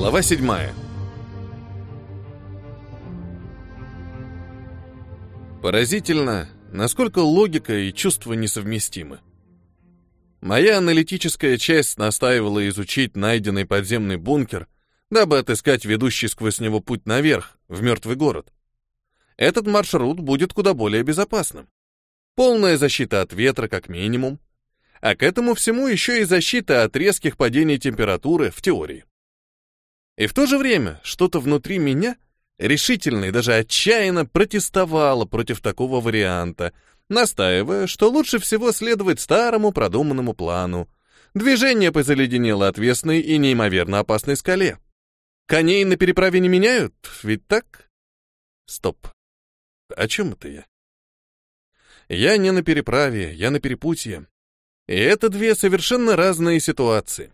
Глава 7. Поразительно, насколько логика и чувства несовместимы. Моя аналитическая часть настаивала изучить найденный подземный бункер, дабы отыскать ведущий сквозь него путь наверх, в мертвый город. Этот маршрут будет куда более безопасным. Полная защита от ветра, как минимум, а к этому всему еще и защита от резких падений температуры в теории. И в то же время что-то внутри меня решительно и даже отчаянно протестовало против такого варианта, настаивая, что лучше всего следовать старому продуманному плану. Движение по заледенело отвесной и неимоверно опасной скале. Коней на переправе не меняют, ведь так? Стоп. О чем это я? Я не на переправе, я на перепутье. И это две совершенно разные ситуации.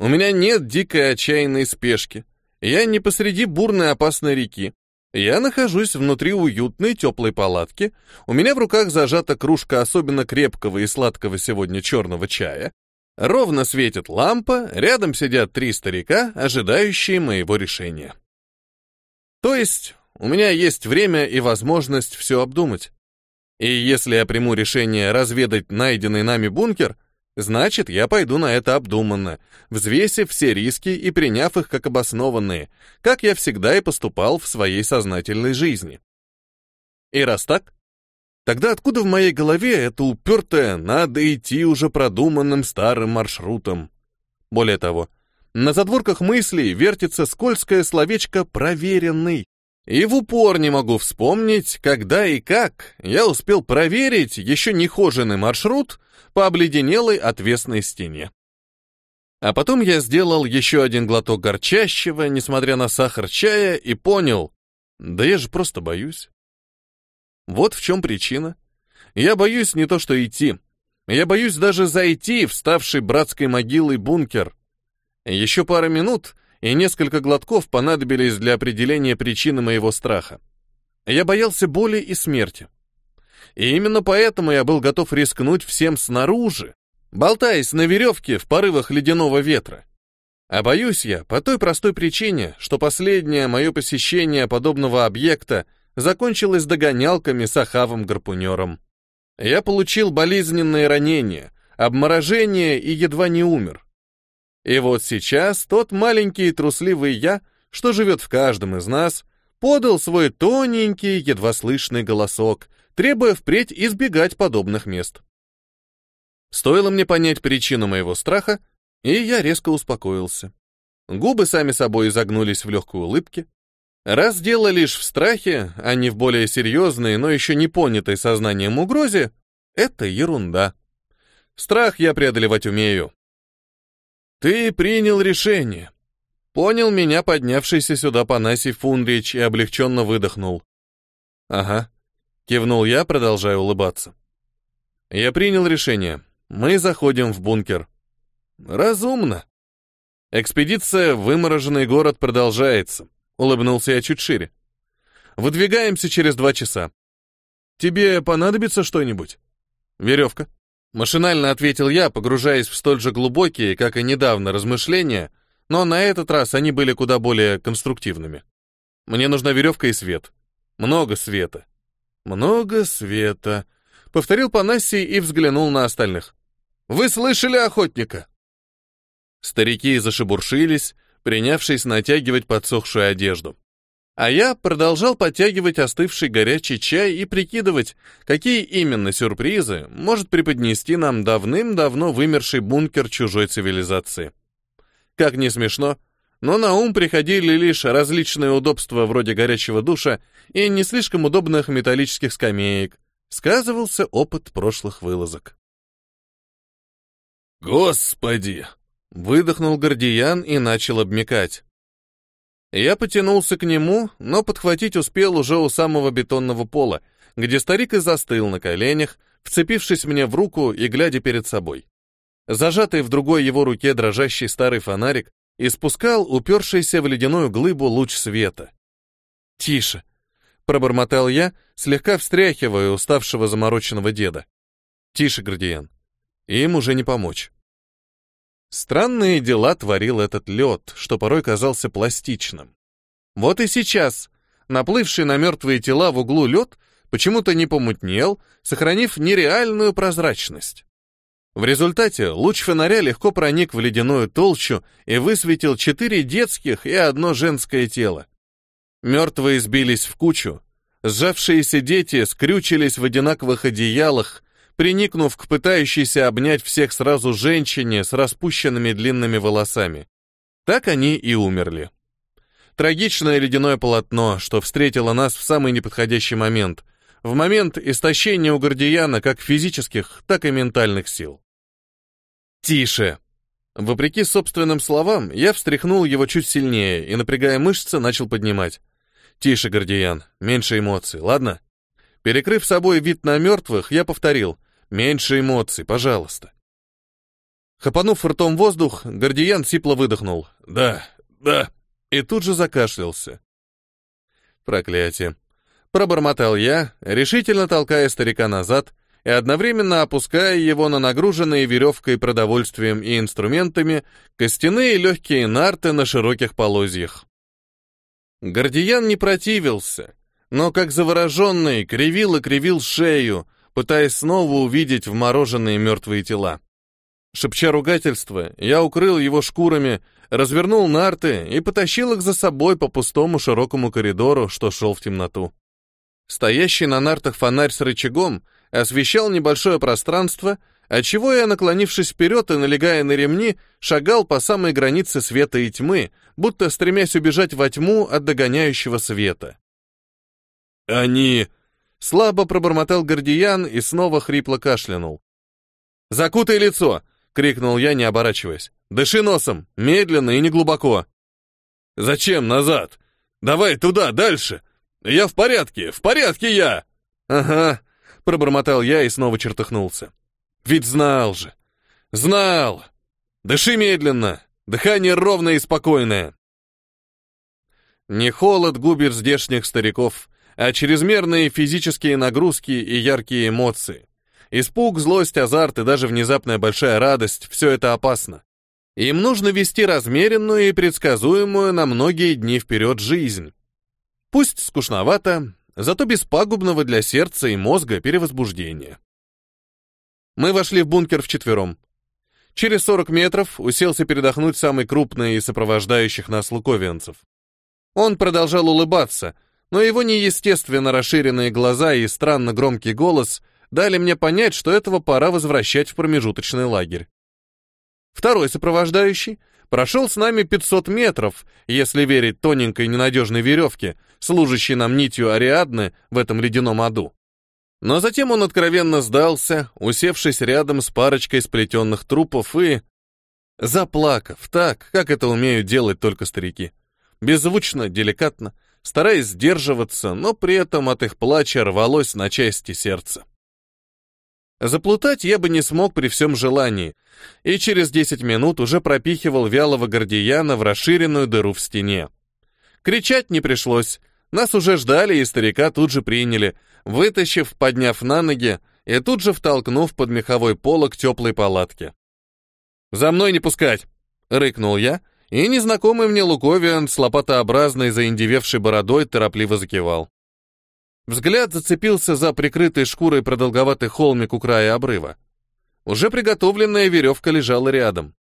У меня нет дикой отчаянной спешки. Я не посреди бурной опасной реки. Я нахожусь внутри уютной теплой палатки. У меня в руках зажата кружка особенно крепкого и сладкого сегодня черного чая. Ровно светит лампа, рядом сидят три старика, ожидающие моего решения. То есть у меня есть время и возможность все обдумать. И если я приму решение разведать найденный нами бункер, значит, я пойду на это обдуманно, взвесив все риски и приняв их как обоснованные, как я всегда и поступал в своей сознательной жизни. И раз так, тогда откуда в моей голове это упертое «надо идти уже продуманным старым маршрутом»? Более того, на задворках мыслей вертится скользкое словечко «проверенный», и в упор не могу вспомнить, когда и как я успел проверить еще нехоженный маршрут по обледенелой отвесной стене. А потом я сделал еще один глоток горчащего, несмотря на сахар чая, и понял, да я же просто боюсь. Вот в чем причина. Я боюсь не то что идти, я боюсь даже зайти в ставший братской могилой бункер. Еще пара минут, и несколько глотков понадобились для определения причины моего страха. Я боялся боли и смерти. И именно поэтому я был готов рискнуть всем снаружи, болтаясь на веревке в порывах ледяного ветра. А боюсь я по той простой причине, что последнее мое посещение подобного объекта закончилось догонялками с ахавом-гарпунером. Я получил болезненные ранения, обморожение и едва не умер. И вот сейчас тот маленький трусливый я, что живет в каждом из нас, подал свой тоненький, едва слышный голосок, требуя впредь избегать подобных мест. Стоило мне понять причину моего страха, и я резко успокоился. Губы сами собой изогнулись в легкой улыбке. Раз дело лишь в страхе, а не в более серьезной, но еще не понятой сознанием угрозе, это ерунда. Страх я преодолевать умею, «Ты принял решение». Понял меня поднявшийся сюда Панасий Фундрич и облегченно выдохнул. «Ага», — кивнул я, продолжая улыбаться. «Я принял решение. Мы заходим в бункер». «Разумно». «Экспедиция в вымороженный город продолжается», — улыбнулся я чуть шире. «Выдвигаемся через два часа. Тебе понадобится что-нибудь?» «Веревка», Машинально ответил я, погружаясь в столь же глубокие, как и недавно, размышления, но на этот раз они были куда более конструктивными. Мне нужна веревка и свет. Много света. Много света. Повторил Панасий и взглянул на остальных. Вы слышали охотника? Старики зашебуршились, принявшись натягивать подсохшую одежду. А я продолжал подтягивать остывший горячий чай и прикидывать, какие именно сюрпризы может преподнести нам давным-давно вымерший бункер чужой цивилизации. Как не смешно, но на ум приходили лишь различные удобства вроде горячего душа и не слишком удобных металлических скамеек. Сказывался опыт прошлых вылазок. «Господи!» — выдохнул Гордиян и начал обмекать. Я потянулся к нему, но подхватить успел уже у самого бетонного пола, где старик и застыл на коленях, вцепившись мне в руку и глядя перед собой. Зажатый в другой его руке дрожащий старый фонарик испускал упершийся в ледяную глыбу луч света. «Тише!» — пробормотал я, слегка встряхивая уставшего замороченного деда. «Тише, Градиен. Им уже не помочь». Странные дела творил этот лед, что порой казался пластичным. Вот и сейчас наплывший на мертвые тела в углу лед почему-то не помутнел, сохранив нереальную прозрачность. В результате луч фонаря легко проник в ледяную толщу и высветил четыре детских и одно женское тело. Мертвые сбились в кучу, сжавшиеся дети скрючились в одинаковых одеялах, приникнув к пытающейся обнять всех сразу женщине с распущенными длинными волосами. Так они и умерли. Трагичное ледяное полотно, что встретило нас в самый неподходящий момент, в момент истощения у Гордияна как физических, так и ментальных сил. «Тише!» Вопреки собственным словам, я встряхнул его чуть сильнее и, напрягая мышцы, начал поднимать. «Тише, Гордиян, меньше эмоций, ладно?» Перекрыв собой вид на мертвых, я повторил. Меньше эмоций, пожалуйста. Хапанув ртом воздух, Гордиян сипло выдохнул. «Да, да», и тут же закашлялся. Проклятие. Пробормотал я, решительно толкая старика назад и одновременно опуская его на нагруженные веревкой продовольствием и инструментами костяные легкие нарты на широких полозьях. Гордиян не противился, но как завороженный кривил и кривил шею, пытаясь снова увидеть вмороженные мертвые тела. Шепча ругательство, я укрыл его шкурами, развернул нарты и потащил их за собой по пустому широкому коридору, что шел в темноту. Стоящий на нартах фонарь с рычагом освещал небольшое пространство, отчего я, наклонившись вперед и налегая на ремни, шагал по самой границе света и тьмы, будто стремясь убежать во тьму от догоняющего света. «Они...» Слабо пробормотал Гордиян и снова хрипло кашлянул. «Закутай лицо!» — крикнул я, не оборачиваясь. «Дыши носом, медленно и неглубоко». «Зачем назад? Давай туда, дальше! Я в порядке, в порядке я!» «Ага», — пробормотал я и снова чертыхнулся. «Ведь знал же! Знал! Дыши медленно, дыхание ровное и спокойное!» Не холод губит здешних стариков, а чрезмерные физические нагрузки и яркие эмоции. Испуг, злость, азарт и даже внезапная большая радость — все это опасно. Им нужно вести размеренную и предсказуемую на многие дни вперед жизнь. Пусть скучновато, зато без пагубного для сердца и мозга перевозбуждения. Мы вошли в бункер вчетвером. Через 40 метров уселся передохнуть самый крупный из сопровождающих нас луковианцев. Он продолжал улыбаться — но его неестественно расширенные глаза и странно громкий голос дали мне понять, что этого пора возвращать в промежуточный лагерь. Второй сопровождающий прошел с нами 500 метров, если верить тоненькой ненадежной веревке, служащей нам нитью Ариадны в этом ледяном аду. Но затем он откровенно сдался, усевшись рядом с парочкой сплетенных трупов и... Заплакав так, как это умеют делать только старики. Беззвучно, деликатно, стараясь сдерживаться, но при этом от их плача рвалось на части сердце. Заплутать я бы не смог при всем желании, и через 10 минут уже пропихивал вялого гордияна в расширенную дыру в стене. Кричать не пришлось, нас уже ждали и старика тут же приняли, вытащив, подняв на ноги и тут же втолкнув под меховой полог теплой палатки. «За мной не пускать!» — рыкнул я, и незнакомый мне Луковиан с лопатообразной заиндевевшей бородой торопливо закивал. Взгляд зацепился за прикрытый шкурой продолговатый холмик у края обрыва. Уже приготовленная веревка лежала рядом.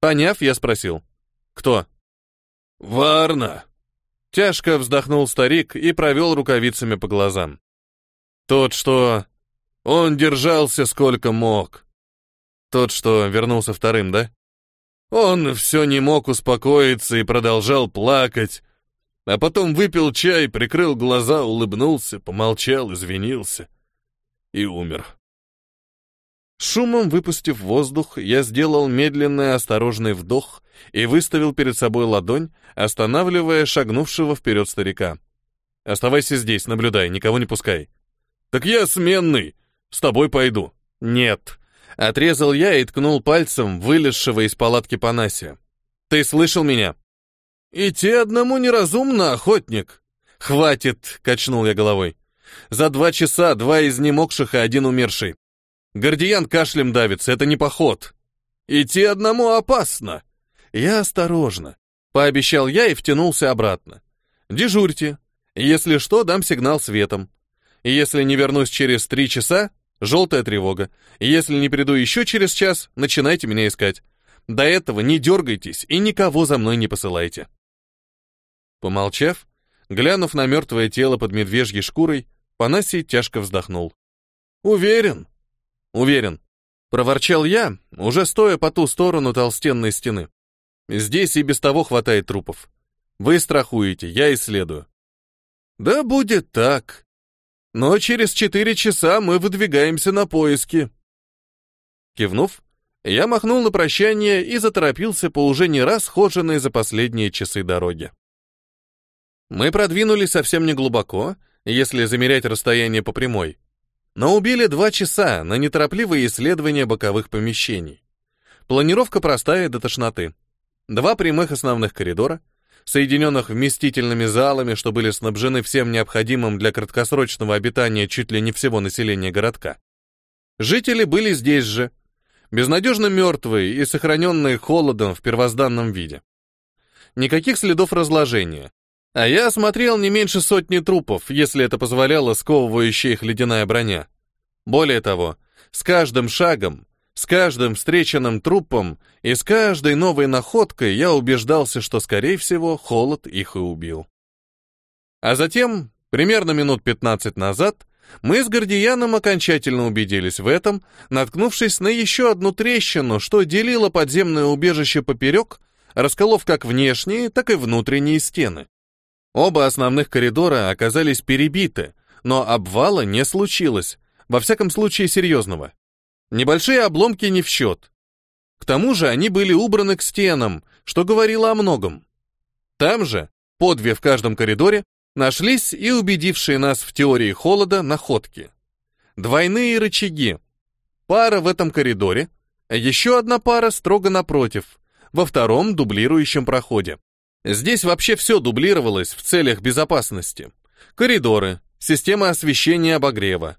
Поняв, я спросил. «Кто?» «Варна!» Тяжко вздохнул старик и провел рукавицами по глазам. «Тот, что...» «Он держался сколько мог». «Тот, что вернулся вторым, да?» Он все не мог успокоиться и продолжал плакать, а потом выпил чай, прикрыл глаза, улыбнулся, помолчал, извинился и умер. Шумом выпустив воздух, я сделал медленный осторожный вдох и выставил перед собой ладонь, останавливая шагнувшего вперед старика. «Оставайся здесь, наблюдай, никого не пускай». «Так я сменный, с тобой пойду». «Нет», Отрезал я и ткнул пальцем вылезшего из палатки Панасия. «Ты слышал меня?» «Идти одному неразумно, охотник!» «Хватит!» — качнул я головой. «За два часа два изнемогших и один умерший. Гордиян кашлем давится, это не поход!» Идти одному опасно. Я осторожно. Пообещал я и втянулся обратно. Дежурьте. Если что, дам сигнал светом. Если не вернусь через три часа, желтая тревога. Если не приду еще через час, начинайте меня искать. До этого не дергайтесь и никого за мной не посылайте. Помолчав, глянув на мертвое тело под медвежьей шкурой, Панасий тяжко вздохнул. «Уверен?» «Уверен», — проворчал я, уже стоя по ту сторону толстенной стены. «Здесь и без того хватает трупов. Вы страхуете, я исследую». «Да будет так. Но через четыре часа мы выдвигаемся на поиски». Кивнув, я махнул на прощание и заторопился по уже не раз схоженной за последние часы дороги. Мы продвинулись совсем не глубоко, если замерять расстояние по прямой, но убили два часа на неторопливое исследование боковых помещений. Планировка простая до тошноты. Два прямых основных коридора, соединенных вместительными залами, что были снабжены всем необходимым для краткосрочного обитания чуть ли не всего населения городка. Жители были здесь же, безнадежно мертвые и сохраненные холодом в первозданном виде. Никаких следов разложения, а я осмотрел не меньше сотни трупов, если это позволяла сковывающая их ледяная броня. Более того, с каждым шагом, с каждым встреченным трупом и с каждой новой находкой я убеждался, что, скорее всего, холод их и убил. А затем, примерно минут 15 назад, мы с Гордияном окончательно убедились в этом, наткнувшись на еще одну трещину, что делила подземное убежище поперек, расколов как внешние, так и внутренние стены. Оба основных коридора оказались перебиты, но обвала не случилось, во всяком случае серьезного. Небольшие обломки не в счет. К тому же они были убраны к стенам, что говорило о многом. Там же, по две в каждом коридоре, нашлись и убедившие нас в теории холода находки. Двойные рычаги. Пара в этом коридоре, еще одна пара строго напротив, во втором дублирующем проходе. Здесь вообще все дублировалось в целях безопасности. Коридоры, система освещения обогрева.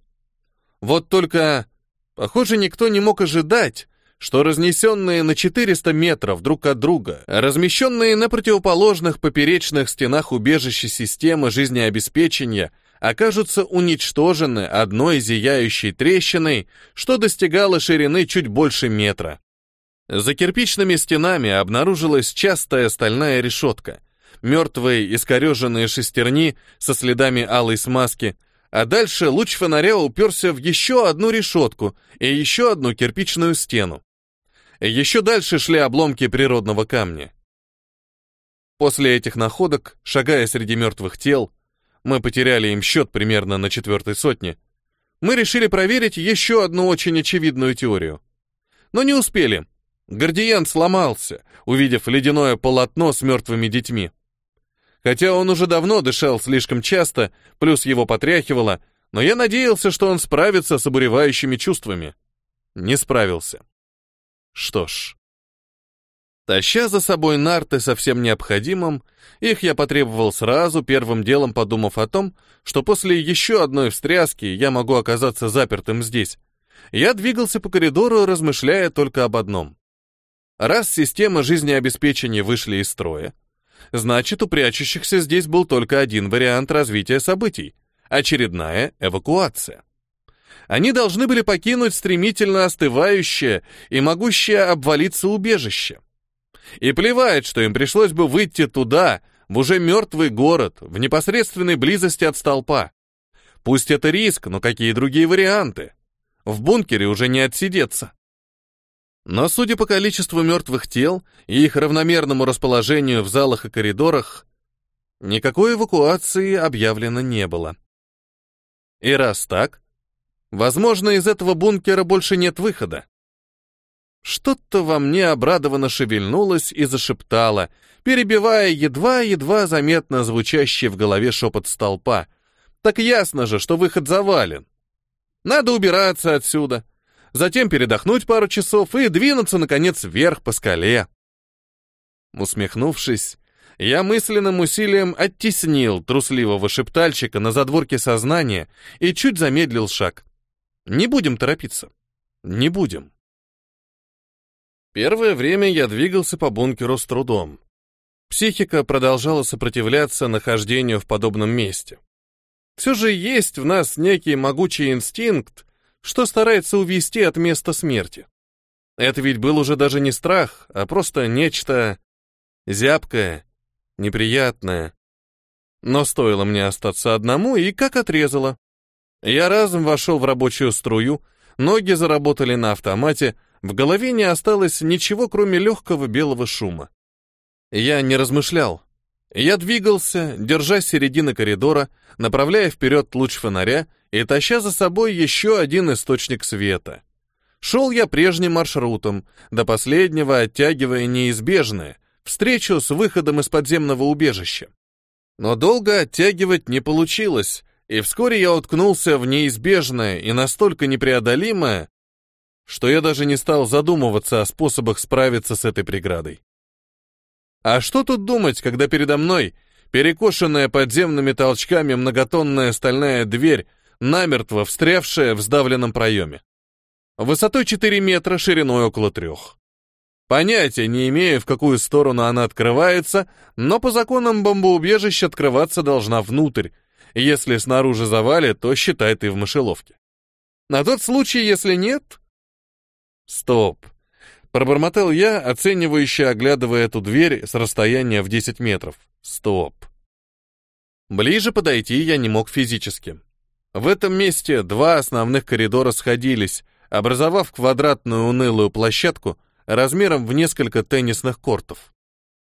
Вот только, похоже, никто не мог ожидать, что разнесенные на 400 метров друг от друга, размещенные на противоположных поперечных стенах убежища системы жизнеобеспечения, окажутся уничтожены одной зияющей трещиной, что достигало ширины чуть больше метра. За кирпичными стенами обнаружилась частая стальная решетка, мертвые искореженные шестерни со следами алой смазки, а дальше луч фонаря уперся в еще одну решетку и еще одну кирпичную стену. Еще дальше шли обломки природного камня. После этих находок, шагая среди мертвых тел, мы потеряли им счет примерно на четвертой сотне, мы решили проверить еще одну очень очевидную теорию. Но не успели. Гордиен сломался, увидев ледяное полотно с мертвыми детьми. Хотя он уже давно дышал слишком часто, плюс его потряхивало, но я надеялся, что он справится с обуревающими чувствами. Не справился. Что ж. Таща за собой нарты со всем необходимым, их я потребовал сразу, первым делом подумав о том, что после еще одной встряски я могу оказаться запертым здесь. Я двигался по коридору, размышляя только об одном. Раз системы жизнеобеспечения вышли из строя, значит, у прячущихся здесь был только один вариант развития событий — очередная эвакуация. Они должны были покинуть стремительно остывающее и могущее обвалиться убежище. И плевать, что им пришлось бы выйти туда, в уже мертвый город, в непосредственной близости от столпа. Пусть это риск, но какие другие варианты? В бункере уже не отсидеться. Но, судя по количеству мертвых тел и их равномерному расположению в залах и коридорах, никакой эвакуации объявлено не было. И раз так, возможно, из этого бункера больше нет выхода. Что-то во мне обрадованно шевельнулось и зашептало, перебивая едва-едва заметно звучащий в голове шепот столпа. Так ясно же, что выход завален. Надо убираться отсюда затем передохнуть пару часов и двинуться, наконец, вверх по скале. Усмехнувшись, я мысленным усилием оттеснил трусливого шептальщика на задворке сознания и чуть замедлил шаг. Не будем торопиться. Не будем. Первое время я двигался по бункеру с трудом. Психика продолжала сопротивляться нахождению в подобном месте. Все же есть в нас некий могучий инстинкт, что старается увести от места смерти. Это ведь был уже даже не страх, а просто нечто зябкое, неприятное. Но стоило мне остаться одному, и как отрезало. Я разом вошел в рабочую струю, ноги заработали на автомате, в голове не осталось ничего, кроме легкого белого шума. Я не размышлял. Я двигался, держа середины коридора, направляя вперед луч фонаря и таща за собой еще один источник света. Шел я прежним маршрутом, до последнего оттягивая неизбежное, встречу с выходом из подземного убежища. Но долго оттягивать не получилось, и вскоре я уткнулся в неизбежное и настолько непреодолимое, что я даже не стал задумываться о способах справиться с этой преградой. А что тут думать, когда передо мной перекошенная подземными толчками многотонная стальная дверь, намертво встрявшая в сдавленном проеме. Высотой 4 метра, шириной около трех. Понятия не имею, в какую сторону она открывается, но по законам бомбоубежища открываться должна внутрь. Если снаружи завалит, то считай ты в мышеловке. На тот случай, если нет... Стоп. Пробормотал я, оценивающе оглядывая эту дверь с расстояния в 10 метров. Стоп. Ближе подойти я не мог физически. В этом месте два основных коридора сходились, образовав квадратную унылую площадку размером в несколько теннисных кортов.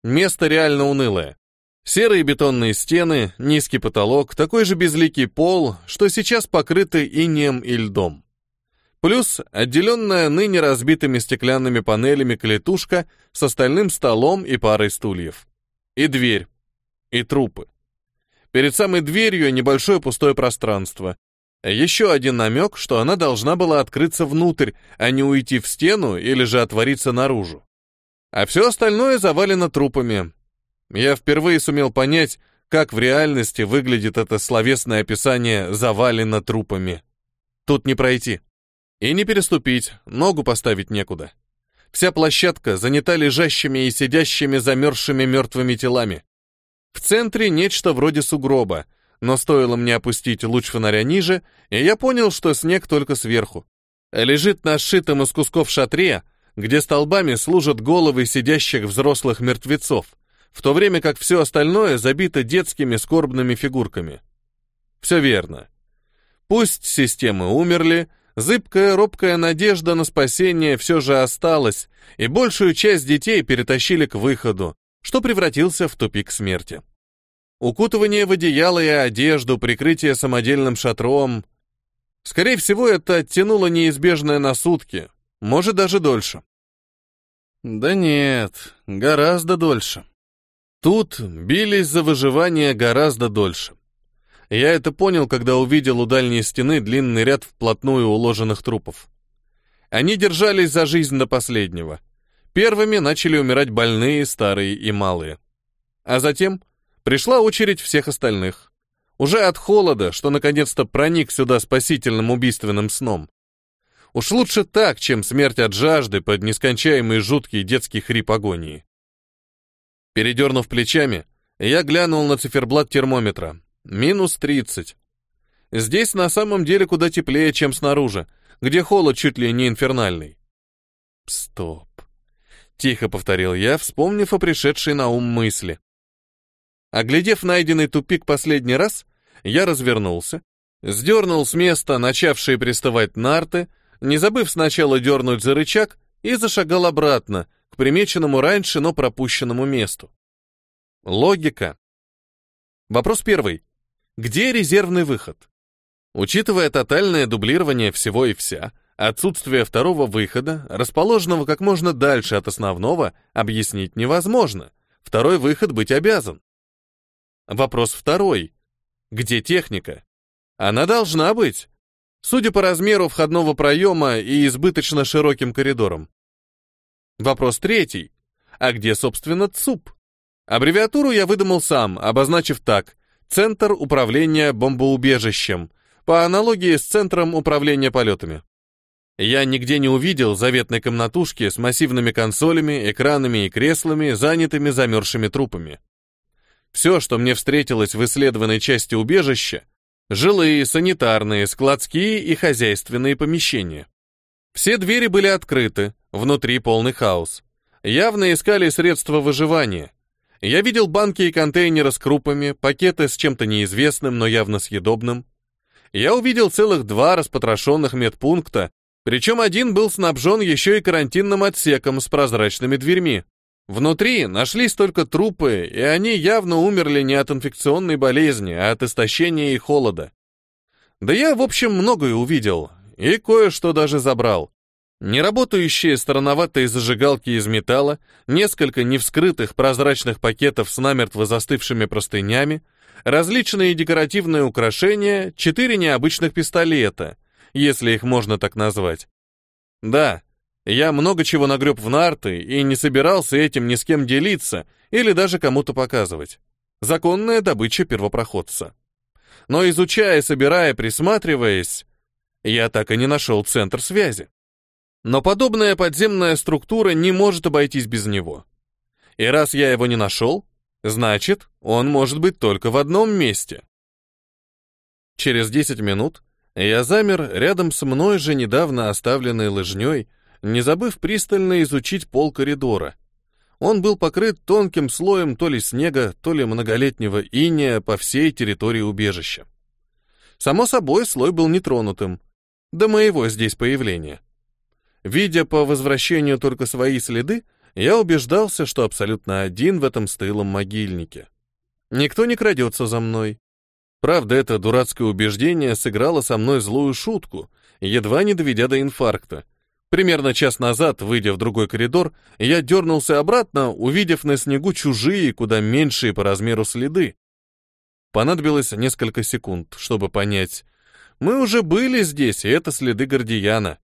Место реально унылое. Серые бетонные стены, низкий потолок, такой же безликий пол, что сейчас покрыты инеем и льдом. Плюс отделенная ныне разбитыми стеклянными панелями клетушка с остальным столом и парой стульев. И дверь. И трупы. Перед самой дверью небольшое пустое пространство, еще один намек, что она должна была открыться внутрь, а не уйти в стену или же отвориться наружу. А все остальное завалено трупами. Я впервые сумел понять, как в реальности выглядит это словесное описание «завалено трупами». Тут не пройти. И не переступить, ногу поставить некуда. Вся площадка занята лежащими и сидящими замерзшими мертвыми телами. В центре нечто вроде сугроба, но стоило мне опустить луч фонаря ниже, и я понял, что снег только сверху. Лежит на сшитом из кусков шатре, где столбами служат головы сидящих взрослых мертвецов, в то время как все остальное забито детскими скорбными фигурками. Все верно. Пусть системы умерли, зыбкая робкая надежда на спасение все же осталась, и большую часть детей перетащили к выходу, что превратился в тупик смерти. Укутывание в одеяло и одежду, прикрытие самодельным шатром. Скорее всего, это оттянуло неизбежное на сутки, может, даже дольше. Да нет, гораздо дольше. Тут бились за выживание гораздо дольше. Я это понял, когда увидел у дальней стены длинный ряд вплотную уложенных трупов. Они держались за жизнь до последнего. Первыми начали умирать больные, старые и малые. А затем Пришла очередь всех остальных. Уже от холода, что наконец-то проник сюда спасительным убийственным сном. Уж лучше так, чем смерть от жажды под нескончаемый жуткий детский хрип агонии. Передернув плечами, я глянул на циферблат термометра. Минус 30. Здесь на самом деле куда теплее, чем снаружи, где холод чуть ли не инфернальный. Стоп. Тихо повторил я, вспомнив о пришедшей на ум мысли. Оглядев найденный тупик последний раз, я развернулся, сдернул с места начавшие приставать нарты, не забыв сначала дернуть за рычаг, и зашагал обратно, к примеченному раньше, но пропущенному месту. Логика. Вопрос первый. Где резервный выход? Учитывая тотальное дублирование всего и вся, отсутствие второго выхода, расположенного как можно дальше от основного, объяснить невозможно. Второй выход быть обязан. Вопрос второй. Где техника? Она должна быть. Судя по размеру входного проема и избыточно широким коридорам. Вопрос третий. А где, собственно, ЦУП? Аббревиатуру я выдумал сам, обозначив так. Центр управления бомбоубежищем, по аналогии с Центром управления полетами. Я нигде не увидел заветной комнатушки с массивными консолями, экранами и креслами, занятыми замерзшими трупами. Все, что мне встретилось в исследованной части убежища, жилые, санитарные, складские и хозяйственные помещения. Все двери были открыты, внутри полный хаос. Явно искали средства выживания. Я видел банки и контейнеры с крупами, пакеты с чем-то неизвестным, но явно съедобным. Я увидел целых два распотрошенных медпункта, причем один был снабжен еще и карантинным отсеком с прозрачными дверьми. Внутри нашлись только трупы, и они явно умерли не от инфекционной болезни, а от истощения и холода. Да я, в общем, многое увидел, и кое-что даже забрал. Неработающие странноватые зажигалки из металла, несколько невскрытых прозрачных пакетов с намертво застывшими простынями, различные декоративные украшения, четыре необычных пистолета, если их можно так назвать. Да, я много чего нагреб в нарты и не собирался этим ни с кем делиться или даже кому-то показывать. Законная добыча первопроходца. Но изучая, собирая, присматриваясь, я так и не нашел центр связи. Но подобная подземная структура не может обойтись без него. И раз я его не нашел, значит, он может быть только в одном месте. Через 10 минут я замер рядом с мной же недавно оставленной лыжней, не забыв пристально изучить пол коридора. Он был покрыт тонким слоем то ли снега, то ли многолетнего иния по всей территории убежища. Само собой, слой был нетронутым. До моего здесь появления. Видя по возвращению только свои следы, я убеждался, что абсолютно один в этом стылом могильнике. Никто не крадется за мной, Правда, это дурацкое убеждение сыграло со мной злую шутку, едва не доведя до инфаркта. Примерно час назад, выйдя в другой коридор, я дернулся обратно, увидев на снегу чужие, куда меньшие по размеру следы. Понадобилось несколько секунд, чтобы понять. Мы уже были здесь, и это следы Гордияна.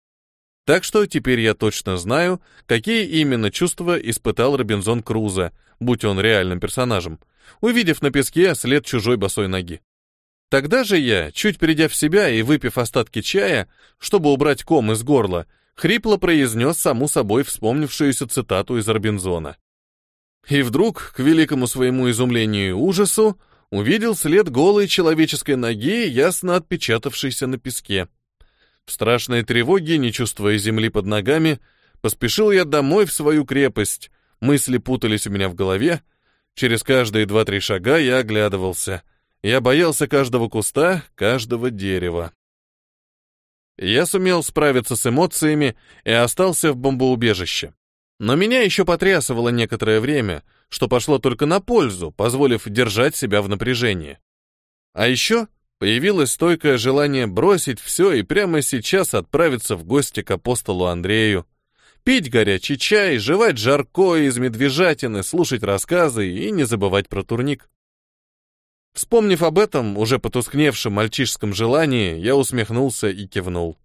Так что теперь я точно знаю, какие именно чувства испытал Робинзон Крузо, будь он реальным персонажем, увидев на песке след чужой босой ноги. Тогда же я, чуть придя в себя и выпив остатки чая, чтобы убрать ком из горла, хрипло произнес саму собой вспомнившуюся цитату из Робинзона. И вдруг, к великому своему изумлению и ужасу, увидел след голой человеческой ноги, ясно отпечатавшейся на песке. В страшной тревоге, не чувствуя земли под ногами, поспешил я домой в свою крепость. Мысли путались у меня в голове. Через каждые два-три шага я оглядывался — я боялся каждого куста, каждого дерева. Я сумел справиться с эмоциями и остался в бомбоубежище. Но меня еще потрясывало некоторое время, что пошло только на пользу, позволив держать себя в напряжении. А еще появилось стойкое желание бросить все и прямо сейчас отправиться в гости к апостолу Андрею, пить горячий чай, жевать жаркое из медвежатины, слушать рассказы и не забывать про турник. Вспомнив об этом, уже потускневшем мальчишеском желании, я усмехнулся и кивнул.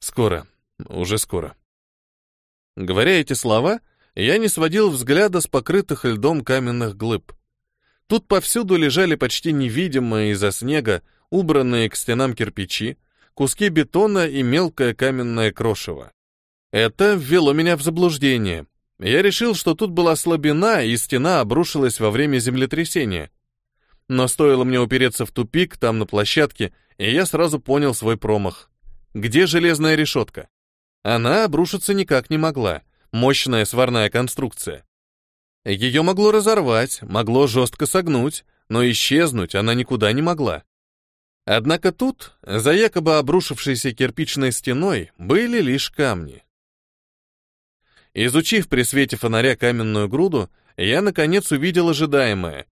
Скоро, уже скоро. Говоря эти слова, я не сводил взгляда с покрытых льдом каменных глыб. Тут повсюду лежали почти невидимые из-за снега, убранные к стенам кирпичи, куски бетона и мелкое каменное крошево. Это ввело меня в заблуждение. Я решил, что тут была слабина, и стена обрушилась во время землетрясения. Но стоило мне упереться в тупик там на площадке, и я сразу понял свой промах. Где железная решетка? Она обрушиться никак не могла. Мощная сварная конструкция. Ее могло разорвать, могло жестко согнуть, но исчезнуть она никуда не могла. Однако тут, за якобы обрушившейся кирпичной стеной, были лишь камни. Изучив при свете фонаря каменную груду, я, наконец, увидел ожидаемое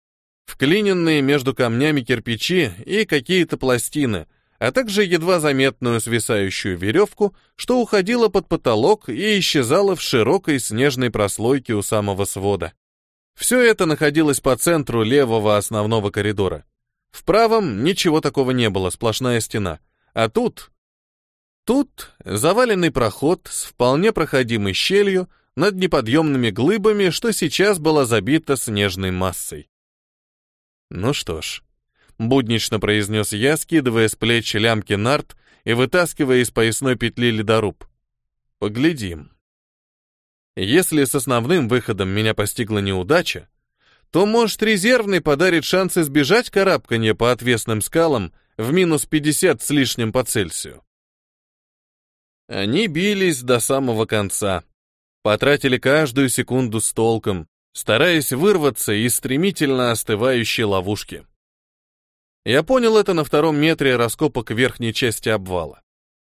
вклиненные между камнями кирпичи и какие-то пластины, а также едва заметную свисающую веревку, что уходила под потолок и исчезала в широкой снежной прослойке у самого свода. Все это находилось по центру левого основного коридора. В правом ничего такого не было, сплошная стена. А тут... Тут заваленный проход с вполне проходимой щелью над неподъемными глыбами, что сейчас была забита снежной массой. Ну что ж, буднично произнес я, скидывая с плеч лямки нарт и вытаскивая из поясной петли ледоруб. Поглядим. Если с основным выходом меня постигла неудача, то, может, резервный подарит шанс избежать карабкания по отвесным скалам в минус 50 с лишним по Цельсию. Они бились до самого конца. Потратили каждую секунду с толком, стараясь вырваться из стремительно остывающей ловушки. Я понял это на втором метре раскопок верхней части обвала.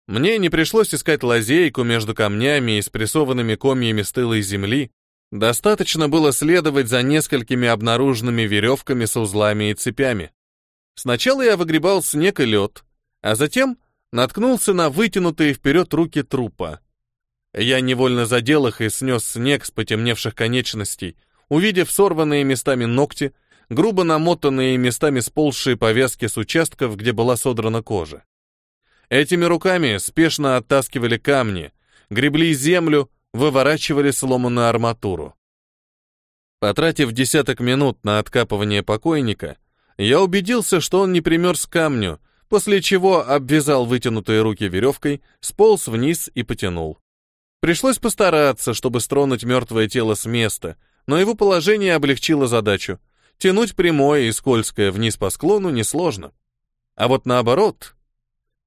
Мне не пришлось искать лазейку между камнями и спрессованными комьями стылой земли, достаточно было следовать за несколькими обнаруженными веревками с узлами и цепями. Сначала я выгребал снег и лед, а затем наткнулся на вытянутые вперед руки трупа. Я невольно задел их и снес снег с потемневших конечностей, увидев сорванные местами ногти, грубо намотанные местами сползшие повязки с участков, где была содрана кожа. Этими руками спешно оттаскивали камни, гребли землю, выворачивали сломанную арматуру. Потратив десяток минут на откапывание покойника, я убедился, что он не примерз к камню, после чего обвязал вытянутые руки веревкой, сполз вниз и потянул. Пришлось постараться, чтобы стронуть мертвое тело с места, но его положение облегчило задачу. Тянуть прямое и скользкое вниз по склону несложно. А вот наоборот,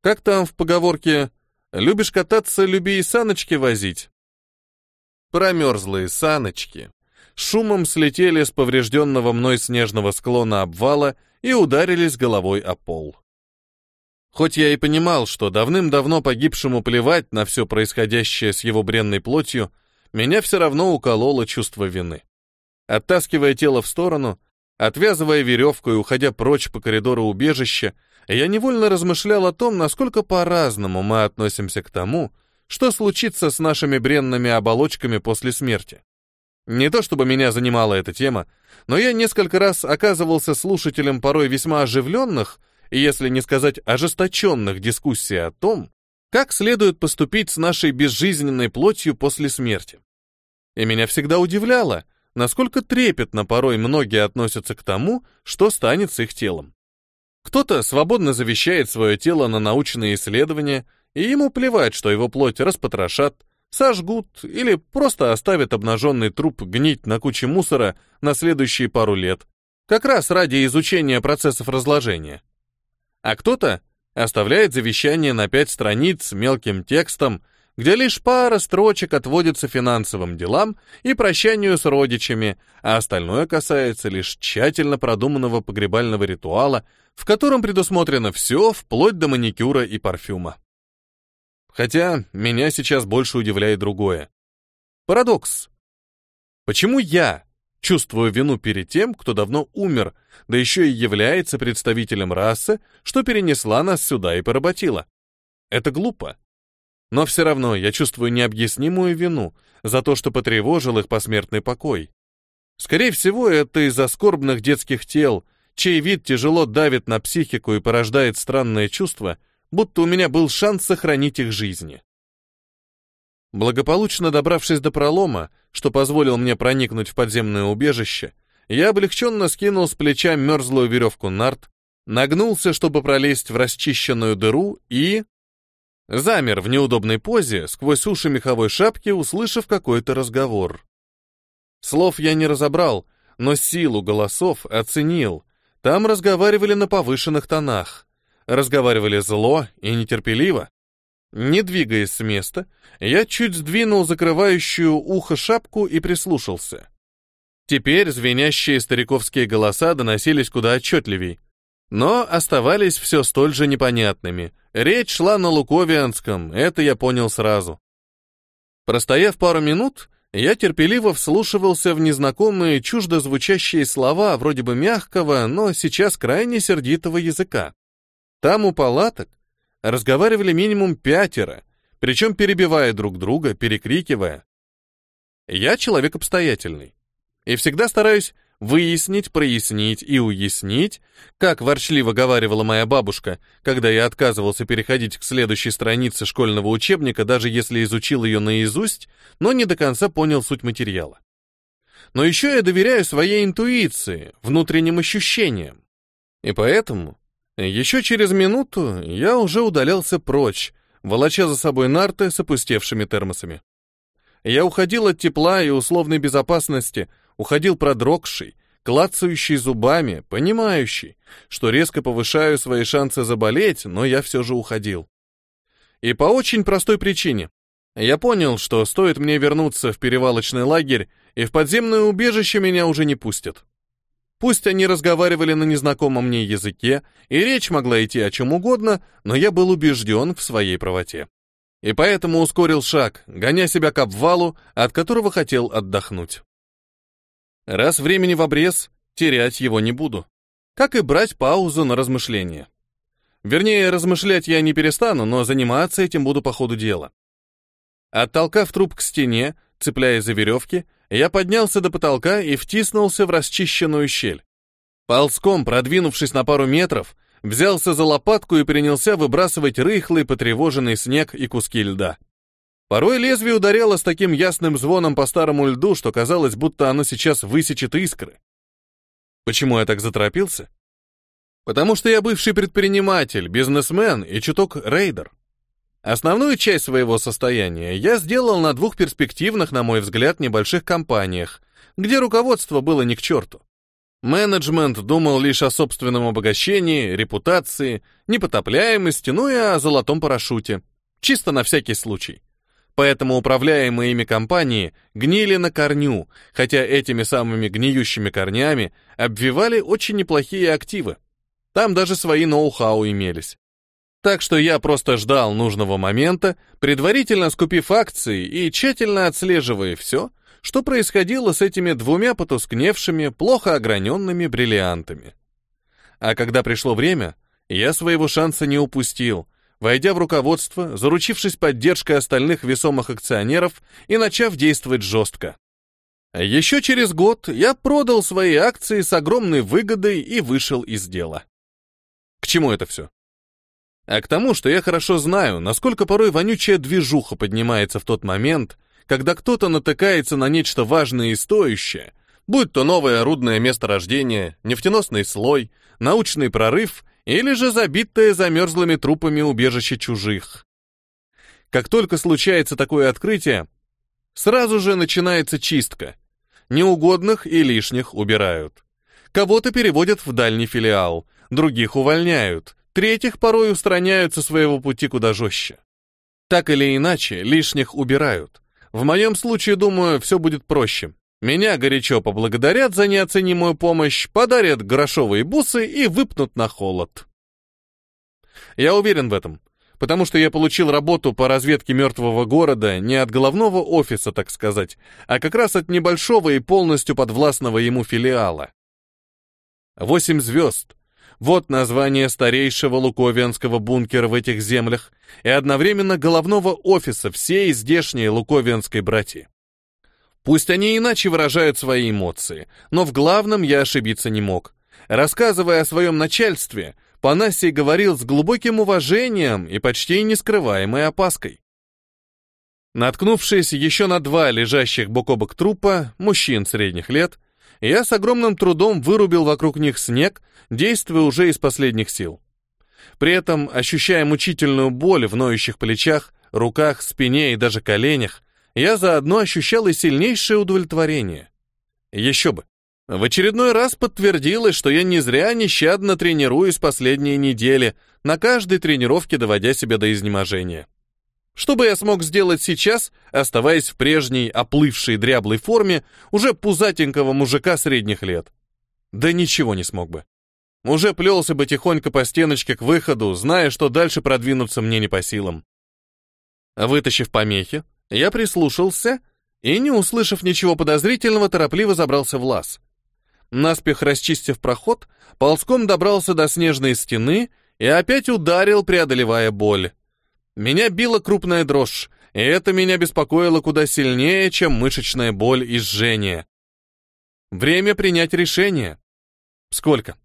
как там в поговорке «любишь кататься, люби и саночки возить»? Промерзлые саночки шумом слетели с поврежденного мной снежного склона обвала и ударились головой о пол. Хоть я и понимал, что давным-давно погибшему плевать на все происходящее с его бренной плотью, меня все равно укололо чувство вины. Оттаскивая тело в сторону, Отвязывая веревку и уходя прочь по коридору убежища, я невольно размышлял о том, насколько по-разному мы относимся к тому, что случится с нашими бренными оболочками после смерти. Не то чтобы меня занимала эта тема, но я несколько раз оказывался слушателем порой весьма оживленных, если не сказать ожесточенных дискуссий о том, как следует поступить с нашей безжизненной плотью после смерти. И меня всегда удивляло, насколько трепетно порой многие относятся к тому, что станет с их телом. Кто-то свободно завещает свое тело на научные исследования, и ему плевать, что его плоть распотрошат, сожгут или просто оставят обнаженный труп гнить на куче мусора на следующие пару лет, как раз ради изучения процессов разложения. А кто-то оставляет завещание на пять страниц мелким текстом, где лишь пара строчек отводится финансовым делам и прощанию с родичами, а остальное касается лишь тщательно продуманного погребального ритуала, в котором предусмотрено все, вплоть до маникюра и парфюма. Хотя меня сейчас больше удивляет другое. Парадокс. Почему я чувствую вину перед тем, кто давно умер, да еще и является представителем расы, что перенесла нас сюда и поработила? Это глупо. Но все равно я чувствую необъяснимую вину за то, что потревожил их посмертный покой. Скорее всего, это из-за скорбных детских тел, чей вид тяжело давит на психику и порождает странное чувство, будто у меня был шанс сохранить их жизни. Благополучно добравшись до пролома, что позволил мне проникнуть в подземное убежище, я облегченно скинул с плеча мерзлую веревку нарт, нагнулся, чтобы пролезть в расчищенную дыру и... Замер в неудобной позе, сквозь уши меховой шапки, услышав какой-то разговор. Слов я не разобрал, но силу голосов оценил. Там разговаривали на повышенных тонах. Разговаривали зло и нетерпеливо. Не двигаясь с места, я чуть сдвинул закрывающую ухо шапку и прислушался. Теперь звенящие стариковские голоса доносились куда отчетливей но оставались все столь же непонятными. Речь шла на луковианском, это я понял сразу. Простояв пару минут, я терпеливо вслушивался в незнакомые, чуждо звучащие слова, вроде бы мягкого, но сейчас крайне сердитого языка. Там у палаток разговаривали минимум пятеро, причем перебивая друг друга, перекрикивая. Я человек обстоятельный и всегда стараюсь выяснить, прояснить и уяснить, как ворчливо говаривала моя бабушка, когда я отказывался переходить к следующей странице школьного учебника, даже если изучил ее наизусть, но не до конца понял суть материала. Но еще я доверяю своей интуиции, внутренним ощущениям. И поэтому Еще через минуту я уже удалялся прочь, волоча за собой нарты с опустевшими термосами. Я уходил от тепла и условной безопасности, уходил продрогший, клацающий зубами, понимающий, что резко повышаю свои шансы заболеть, но я все же уходил. И по очень простой причине. Я понял, что стоит мне вернуться в перевалочный лагерь, и в подземное убежище меня уже не пустят. Пусть они разговаривали на незнакомом мне языке, и речь могла идти о чем угодно, но я был убежден в своей правоте. И поэтому ускорил шаг, гоня себя к обвалу, от которого хотел отдохнуть. Раз времени в обрез, терять его не буду. Как и брать паузу на размышление. Вернее, размышлять я не перестану, но заниматься этим буду по ходу дела. Оттолкав труп к стене, цепляясь за веревки, я поднялся до потолка и втиснулся в расчищенную щель. Ползком, продвинувшись на пару метров, взялся за лопатку и принялся выбрасывать рыхлый, потревоженный снег и куски льда. Порой лезвие ударяло с таким ясным звоном по старому льду, что казалось, будто оно сейчас высечет искры. Почему я так заторопился? Потому что я бывший предприниматель, бизнесмен и чуток рейдер. Основную часть своего состояния я сделал на двух перспективных, на мой взгляд, небольших компаниях, где руководство было ни к черту. Менеджмент думал лишь о собственном обогащении, репутации, непотопляемости, ну и о золотом парашюте. Чисто на всякий случай. Поэтому управляемые ими компании гнили на корню, хотя этими самыми гниющими корнями обвивали очень неплохие активы. Там даже свои ноу-хау имелись. Так что я просто ждал нужного момента, предварительно скупив акции и тщательно отслеживая все, что происходило с этими двумя потускневшими, плохо ограненными бриллиантами. А когда пришло время, я своего шанса не упустил, войдя в руководство, заручившись поддержкой остальных весомых акционеров и начав действовать жестко. Еще через год я продал свои акции с огромной выгодой и вышел из дела. К чему это все? а к тому, что я хорошо знаю, насколько порой вонючая движуха поднимается в тот момент, когда кто-то натыкается на нечто важное и стоящее, будь то новое орудное месторождение, нефтеносный слой, научный прорыв или же забитое замерзлыми трупами убежище чужих. Как только случается такое открытие, сразу же начинается чистка. Неугодных и лишних убирают. Кого-то переводят в дальний филиал, других увольняют, третьих порой устраняют со своего пути куда жестче. Так или иначе, лишних убирают. В моем случае, думаю, все будет проще. Меня горячо поблагодарят за неоценимую помощь, подарят грошовые бусы и выпнут на холод. Я уверен в этом, потому что я получил работу по разведке мертвого города не от головного офиса, так сказать, а как раз от небольшого и полностью подвластного ему филиала. Восемь звезд, вот название старейшего луковианского бункера в этих землях и одновременно головного офиса всей здешней луковианской братьи. Пусть они иначе выражают свои эмоции, но в главном я ошибиться не мог. Рассказывая о своем начальстве, Панасий говорил с глубоким уважением и почти нескрываемой опаской. Наткнувшись еще на два лежащих бок о бок трупа, мужчин средних лет, я с огромным трудом вырубил вокруг них снег, действуя уже из последних сил. При этом, ощущая мучительную боль в ноющих плечах, руках, спине и даже коленях, я заодно ощущал и сильнейшее удовлетворение. Еще бы. В очередной раз подтвердилось, что я не зря нещадно тренируюсь последние недели, на каждой тренировке доводя себя до изнеможения. Что бы я смог сделать сейчас, оставаясь в прежней оплывшей дряблой форме уже пузатенького мужика средних лет? Да ничего не смог бы. Уже плелся бы тихонько по стеночке к выходу, зная, что дальше продвинуться мне не по силам. Вытащив помехи, я прислушался и, не услышав ничего подозрительного, торопливо забрался в лаз. Наспех расчистив проход, ползком добрался до снежной стены и опять ударил, преодолевая боль. Меня била крупная дрожь, и это меня беспокоило куда сильнее, чем мышечная боль и жжение. Время принять решение. Сколько?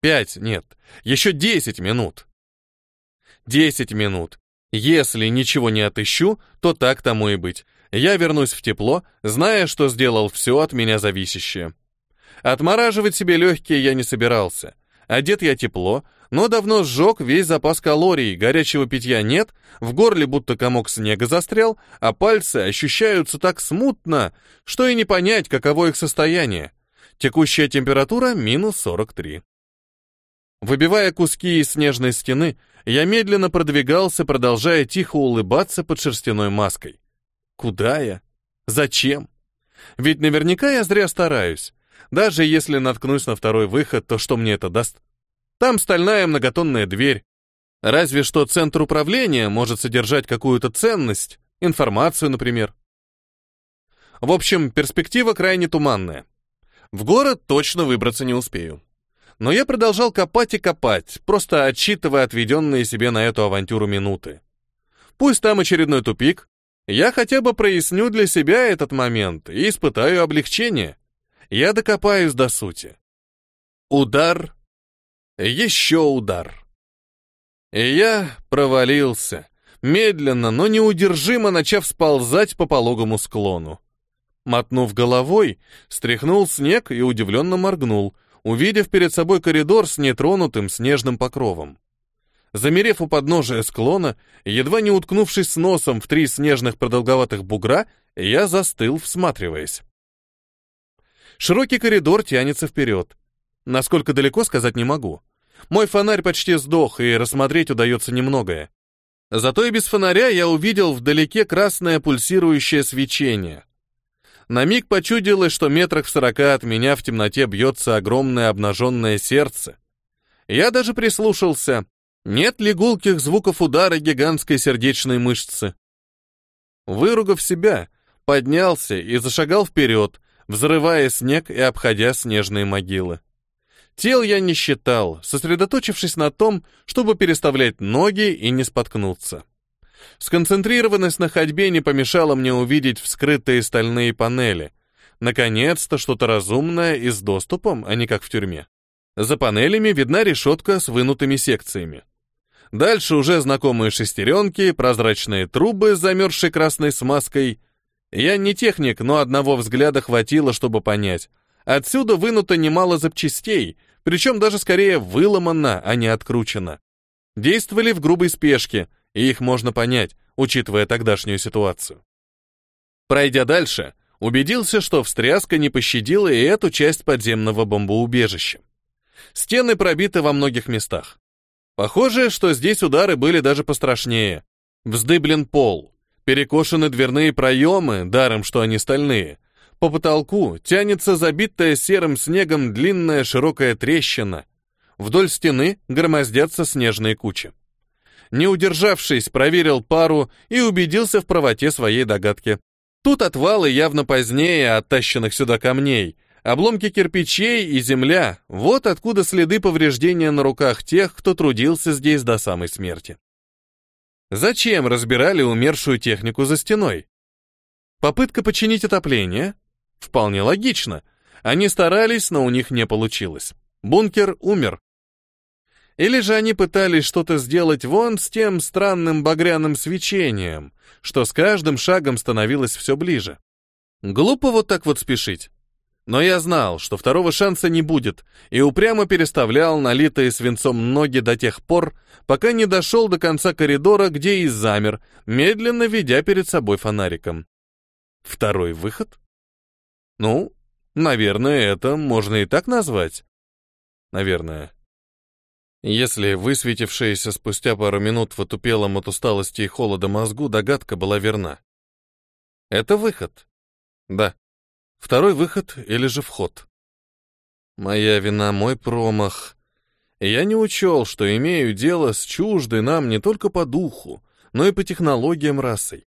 Пять, нет, еще десять минут. Десять минут. Если ничего не отыщу, то так тому и быть. Я вернусь в тепло, зная, что сделал все от меня зависящее. Отмораживать себе легкие я не собирался. Одет я тепло, но давно сжег весь запас калорий, горячего питья нет, в горле будто комок снега застрял, а пальцы ощущаются так смутно, что и не понять, каково их состояние. Текущая температура минус 43. Выбивая куски из снежной стены, я медленно продвигался, продолжая тихо улыбаться под шерстяной маской. Куда я? Зачем? Ведь наверняка я зря стараюсь. Даже если наткнусь на второй выход, то что мне это даст? Там стальная многотонная дверь. Разве что центр управления может содержать какую-то ценность, информацию, например. В общем, перспектива крайне туманная. В город точно выбраться не успею. Но я продолжал копать и копать, просто отсчитывая отведенные себе на эту авантюру минуты. Пусть там очередной тупик, я хотя бы проясню для себя этот момент и испытаю облегчение. Я докопаюсь до сути. Удар. Еще удар. И я провалился, медленно, но неудержимо начав сползать по пологому склону. Мотнув головой, стряхнул снег и удивленно моргнул — увидев перед собой коридор с нетронутым снежным покровом. Замерев у подножия склона, едва не уткнувшись с носом в три снежных продолговатых бугра, я застыл, всматриваясь. Широкий коридор тянется вперед. Насколько далеко, сказать не могу. Мой фонарь почти сдох, и рассмотреть удается немногое. Зато и без фонаря я увидел вдалеке красное пульсирующее свечение. На миг почудилось, что метрах в сорока от меня в темноте бьется огромное обнаженное сердце. Я даже прислушался, нет ли гулких звуков удара гигантской сердечной мышцы. Выругав себя, поднялся и зашагал вперед, взрывая снег и обходя снежные могилы. Тел я не считал, сосредоточившись на том, чтобы переставлять ноги и не споткнуться. Сконцентрированность на ходьбе не помешала мне увидеть вскрытые стальные панели. Наконец-то что-то разумное и с доступом, а не как в тюрьме. За панелями видна решетка с вынутыми секциями. Дальше уже знакомые шестеренки, прозрачные трубы с замерзшей красной смазкой. Я не техник, но одного взгляда хватило, чтобы понять. Отсюда вынуто немало запчастей, причем даже скорее выломано, а не откручено. Действовали в грубой спешке, и их можно понять, учитывая тогдашнюю ситуацию. Пройдя дальше, убедился, что встряска не пощадила и эту часть подземного бомбоубежища. Стены пробиты во многих местах. Похоже, что здесь удары были даже пострашнее. Вздыблен пол, перекошены дверные проемы, даром, что они стальные. По потолку тянется забитая серым снегом длинная широкая трещина. Вдоль стены громоздятся снежные кучи не удержавшись, проверил пару и убедился в правоте своей догадки. Тут отвалы явно позднее оттащенных сюда камней, обломки кирпичей и земля — вот откуда следы повреждения на руках тех, кто трудился здесь до самой смерти. Зачем разбирали умершую технику за стеной? Попытка починить отопление? Вполне логично. Они старались, но у них не получилось. Бункер умер. Или же они пытались что-то сделать вон с тем странным багряным свечением, что с каждым шагом становилось все ближе. Глупо вот так вот спешить. Но я знал, что второго шанса не будет, и упрямо переставлял налитые свинцом ноги до тех пор, пока не дошел до конца коридора, где и замер, медленно ведя перед собой фонариком. Второй выход? Ну, наверное, это можно и так назвать. Наверное. Если высветившаяся спустя пару минут в отупелом от усталости и холода мозгу догадка была верна. Это выход. Да. Второй выход или же вход. Моя вина, мой промах. Я не учел, что имею дело с чуждой нам не только по духу, но и по технологиям расой.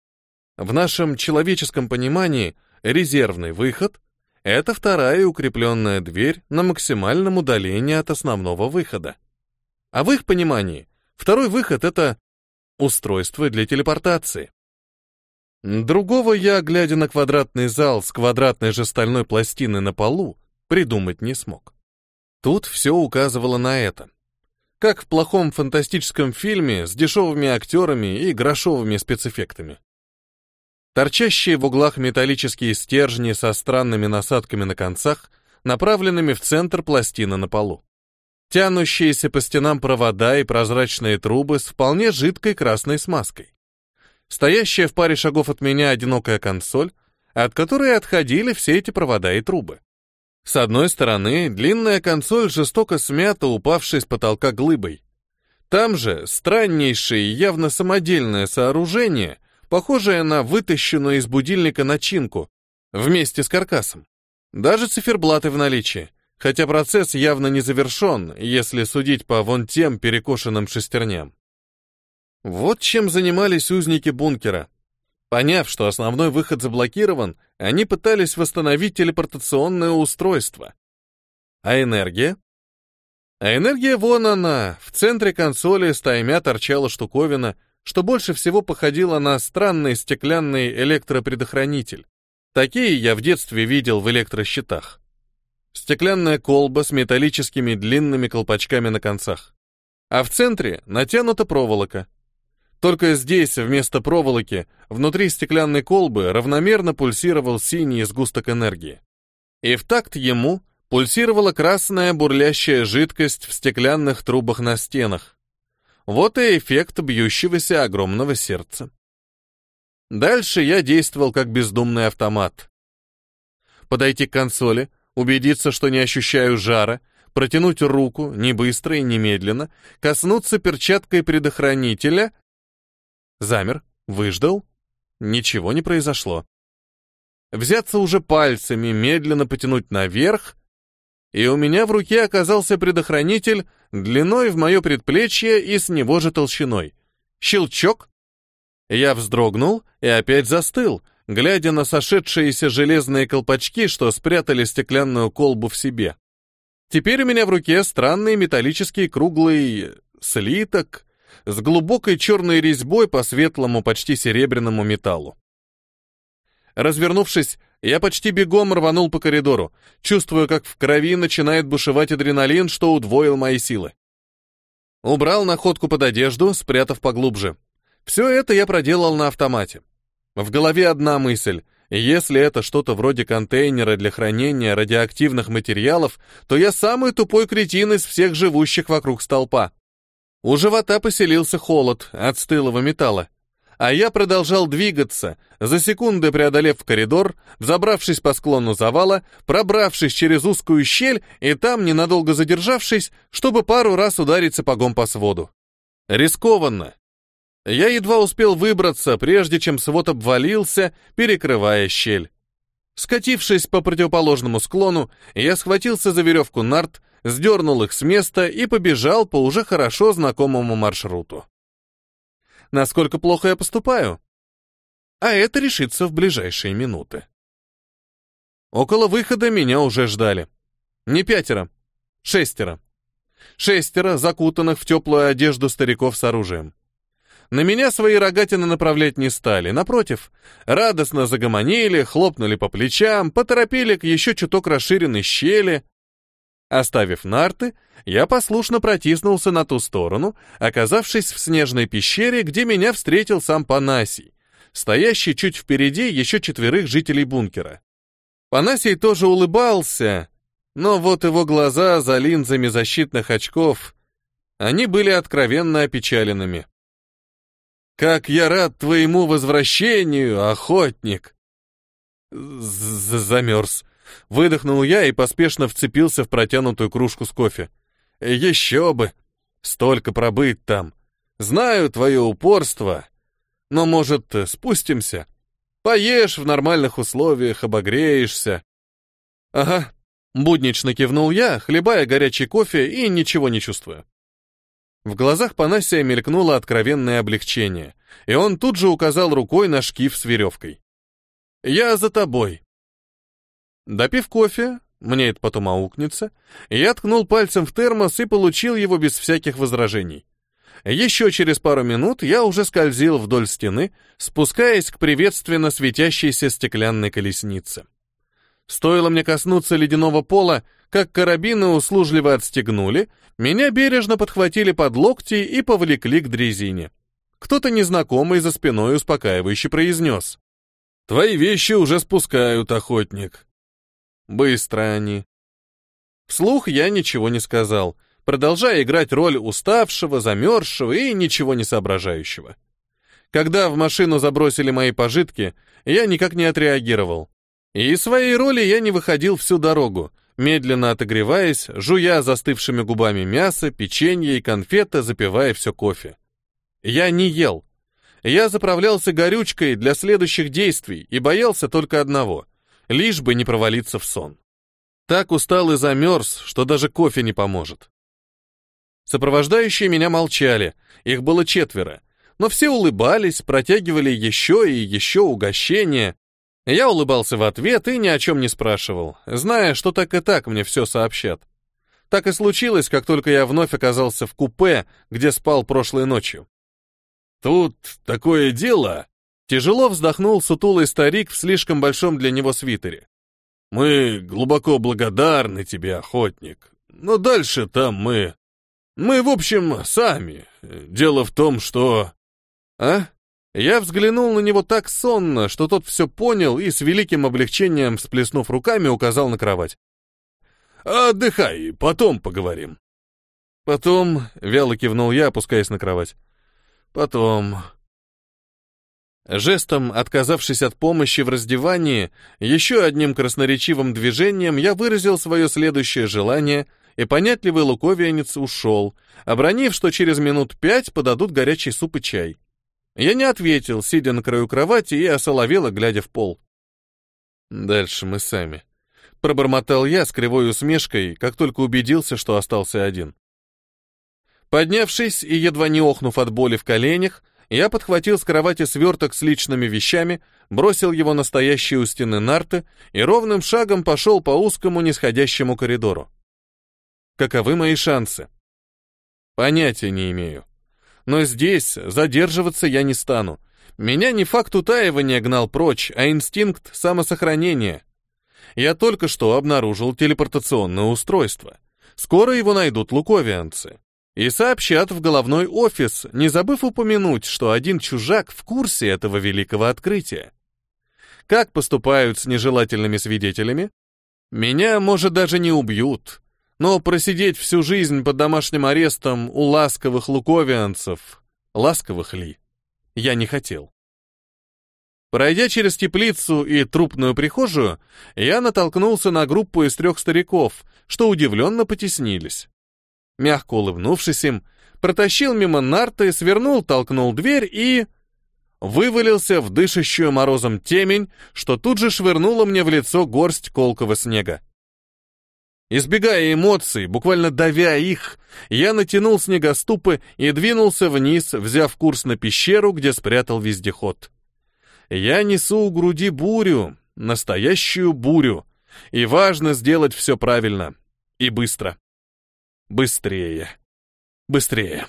В нашем человеческом понимании резервный выход — это вторая укрепленная дверь на максимальном удалении от основного выхода. А в их понимании второй выход — это устройство для телепортации. Другого я, глядя на квадратный зал с квадратной же стальной пластиной на полу, придумать не смог. Тут все указывало на это. Как в плохом фантастическом фильме с дешевыми актерами и грошовыми спецэффектами. Торчащие в углах металлические стержни со странными насадками на концах, направленными в центр пластины на полу. Тянущиеся по стенам провода и прозрачные трубы с вполне жидкой красной смазкой. Стоящая в паре шагов от меня одинокая консоль, от которой отходили все эти провода и трубы. С одной стороны, длинная консоль жестоко смята, упавшей с потолка глыбой. Там же страннейшее, явно самодельное сооружение, похожее на вытащенную из будильника начинку, вместе с каркасом. Даже циферблаты в наличии, хотя процесс явно не завершен, если судить по вон тем перекошенным шестерням. Вот чем занимались узники бункера. Поняв, что основной выход заблокирован, они пытались восстановить телепортационное устройство. А энергия? А энергия вон она, в центре консоли стаймя торчала штуковина, что больше всего походила на странный стеклянный электропредохранитель. Такие я в детстве видел в электрощитах. Стеклянная колба с металлическими длинными колпачками на концах. А в центре натянута проволока. Только здесь вместо проволоки внутри стеклянной колбы равномерно пульсировал синий сгусток энергии. И в такт ему пульсировала красная бурлящая жидкость в стеклянных трубах на стенах. Вот и эффект бьющегося огромного сердца. Дальше я действовал как бездумный автомат. Подойти к консоли, убедиться, что не ощущаю жара, протянуть руку, не быстро и не медленно, коснуться перчаткой предохранителя. Замер, выждал. Ничего не произошло. Взяться уже пальцами, медленно потянуть наверх, и у меня в руке оказался предохранитель длиной в мое предплечье и с него же толщиной. Щелчок, я вздрогнул и опять застыл, глядя на сошедшиеся железные колпачки, что спрятали стеклянную колбу в себе. Теперь у меня в руке странный металлический круглый слиток с глубокой черной резьбой по светлому, почти серебряному металлу. Развернувшись, я почти бегом рванул по коридору, чувствуя, как в крови начинает бушевать адреналин, что удвоил мои силы. Убрал находку под одежду, спрятав поглубже. Все это я проделал на автомате. В голове одна мысль. Если это что-то вроде контейнера для хранения радиоактивных материалов, то я самый тупой кретин из всех живущих вокруг столпа. У живота поселился холод от стылого металла. А я продолжал двигаться, за секунды преодолев коридор, взобравшись по склону завала, пробравшись через узкую щель и там ненадолго задержавшись, чтобы пару раз ударить сапогом по своду. Рискованно, я едва успел выбраться, прежде чем свод обвалился, перекрывая щель. Скатившись по противоположному склону, я схватился за веревку нарт, сдернул их с места и побежал по уже хорошо знакомому маршруту. Насколько плохо я поступаю? А это решится в ближайшие минуты. Около выхода меня уже ждали. Не пятеро, шестеро. Шестеро, закутанных в теплую одежду стариков с оружием. На меня свои рогатины направлять не стали, напротив, радостно загомонили, хлопнули по плечам, поторопили к еще чуток расширенной щели. Оставив нарты, я послушно протиснулся на ту сторону, оказавшись в снежной пещере, где меня встретил сам Панасий, стоящий чуть впереди еще четверых жителей бункера. Панасий тоже улыбался, но вот его глаза за линзами защитных очков, они были откровенно опечаленными. Как я рад твоему возвращению, охотник!» З Замерз. Выдохнул я и поспешно вцепился в протянутую кружку с кофе. «Еще бы! Столько пробыть там! Знаю твое упорство, но, может, спустимся? Поешь в нормальных условиях, обогреешься». «Ага», — буднично кивнул я, хлебая горячий кофе и ничего не чувствуя. В глазах Панасия мелькнуло откровенное облегчение, и он тут же указал рукой на шкив с веревкой. «Я за тобой». Допив кофе, мне это потом аукнется, я ткнул пальцем в термос и получил его без всяких возражений. Еще через пару минут я уже скользил вдоль стены, спускаясь к приветственно светящейся стеклянной колеснице. Стоило мне коснуться ледяного пола, как карабины услужливо отстегнули, меня бережно подхватили под локти и повлекли к дрезине. Кто-то незнакомый за спиной успокаивающе произнес. «Твои вещи уже спускают, охотник». Быстро они. Вслух я ничего не сказал, продолжая играть роль уставшего, замерзшего и ничего не соображающего. Когда в машину забросили мои пожитки, я никак не отреагировал. И из своей роли я не выходил всю дорогу, медленно отогреваясь, жуя застывшими губами мясо, печенье и конфеты, запивая все кофе. Я не ел. Я заправлялся горючкой для следующих действий и боялся только одного — лишь бы не провалиться в сон. Так устал и замерз, что даже кофе не поможет. Сопровождающие меня молчали, их было четверо, но все улыбались, протягивали еще и еще угощения, я улыбался в ответ и ни о чем не спрашивал, зная, что так и так мне все сообщат. Так и случилось, как только я вновь оказался в купе, где спал прошлой ночью. «Тут такое дело...» Тяжело вздохнул сутулый старик в слишком большом для него свитере. «Мы глубоко благодарны тебе, охотник. Но дальше там мы... Мы, в общем, сами. Дело в том, что...» «А?» Я взглянул на него так сонно, что тот все понял и с великим облегчением, всплеснув руками, указал на кровать. «Отдыхай, потом поговорим». «Потом...» — вяло кивнул я, опускаясь на кровать. «Потом...» Жестом, отказавшись от помощи в раздевании, еще одним красноречивым движением я выразил свое следующее желание, и понятливый луковиенец ушел, обронив, что через минут пять подадут горячий суп и чай. Я не ответил, сидя на краю кровати и осоловело, глядя в пол. Дальше мы сами. Пробормотал я с кривой усмешкой, как только убедился, что остался один. Поднявшись и едва не охнув от боли в коленях, я подхватил с кровати сверток с личными вещами, бросил его на стоящие у стены нарты и ровным шагом пошел по узкому нисходящему коридору. Каковы мои шансы? Понятия не имею. Но здесь задерживаться я не стану. Меня не факт утаивания гнал прочь, а инстинкт самосохранения. Я только что обнаружил телепортационное устройство. Скоро его найдут луковианцы. И сообщат в головной офис, не забыв упомянуть, что один чужак в курсе этого великого открытия. Как поступают с нежелательными свидетелями? Меня, может, даже не убьют, но просидеть всю жизнь под домашним арестом у ласковых луковианцев, ласковых ли, я не хотел. Пройдя через теплицу и трупную прихожую, я натолкнулся на группу из трех стариков, что удивленно потеснились. Мягко улыбнувшись им, протащил мимо нарты, свернул, толкнул дверь и... вывалился в дышащую морозом темень, что тут же швырнуло мне в лицо горсть колкого снега. Избегая эмоций, буквально давя их, я натянул снегоступы и двинулся вниз, взяв курс на пещеру, где спрятал вездеход. Я несу у груди бурю, настоящую бурю, и важно сделать все правильно и быстро. Быстрее. Быстрее.